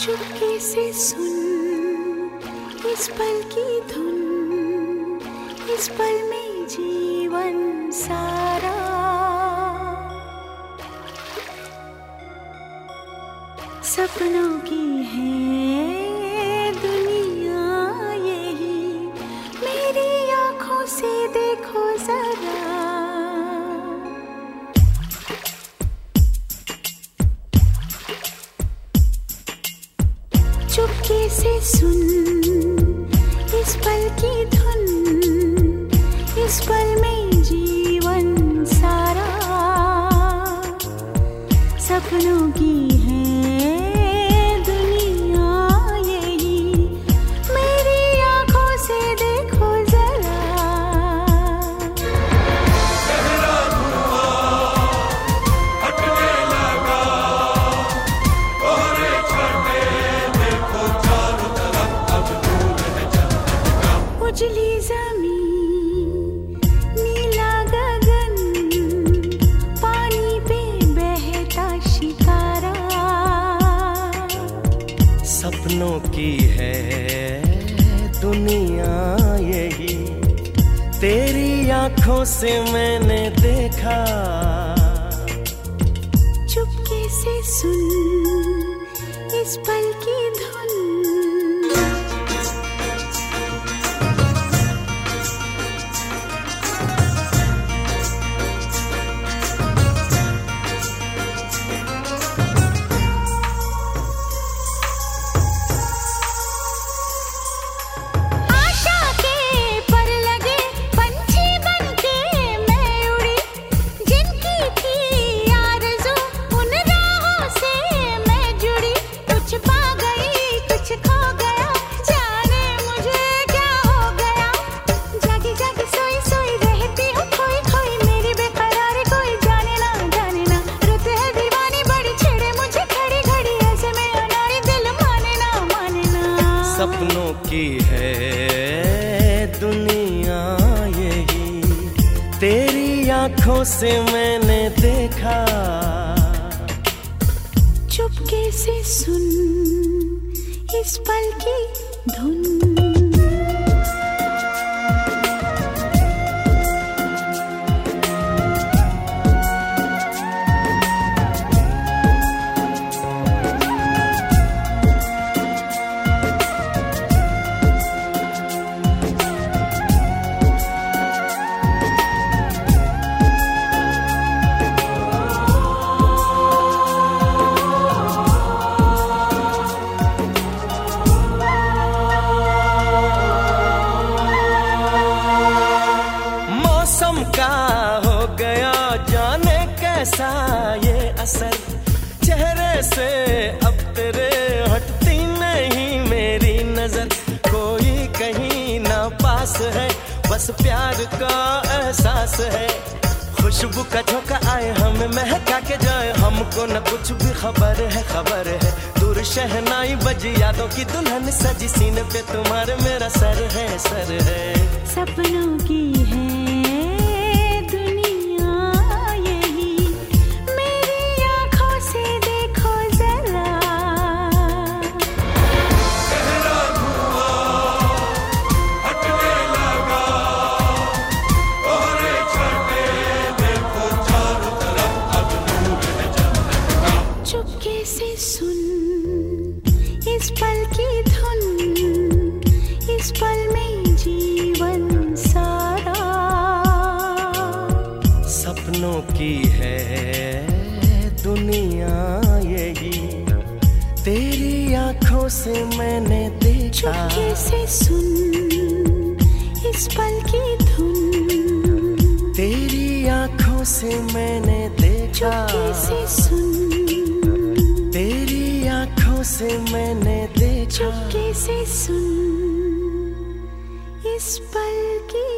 चुपके से सुन, इस पल की धुन, इस पल में जीवन सारा। सपनों की है चुपके से सुन। इस पल की धुन सपनों की है, दुनिया यही। तेरी आँखों से मैंने देखा। चुपके से सुन, इस पल की सपनों की है दुनिया यही। तेरी आँखों से मैंने देखा। चुपके से सुन इस पल की धुन। असर चेहरे से अब तेरे हटती नहीं मेरी नज़र। कोई कहीं ना पास है, बस प्यार का एहसास है। खुशबू का झोंका आए हमें, महका के जाए हमको न कुछ भी खबर है खबर है। दूर शहनाई बजी यादों की दुल्हन सजी, सीने पे तुम्हारे मेरा सर है सर है। सपनों की है। इस पल की धुन इस पल में जीवन सारा। सपनों की है दुनिया यही तेरी आँखों से मैंने देखा। से सुन इस पल की धुन। तेरी आँखों से मैंने देखा। से से मैंने देखा। चुपके से सुन इस पल की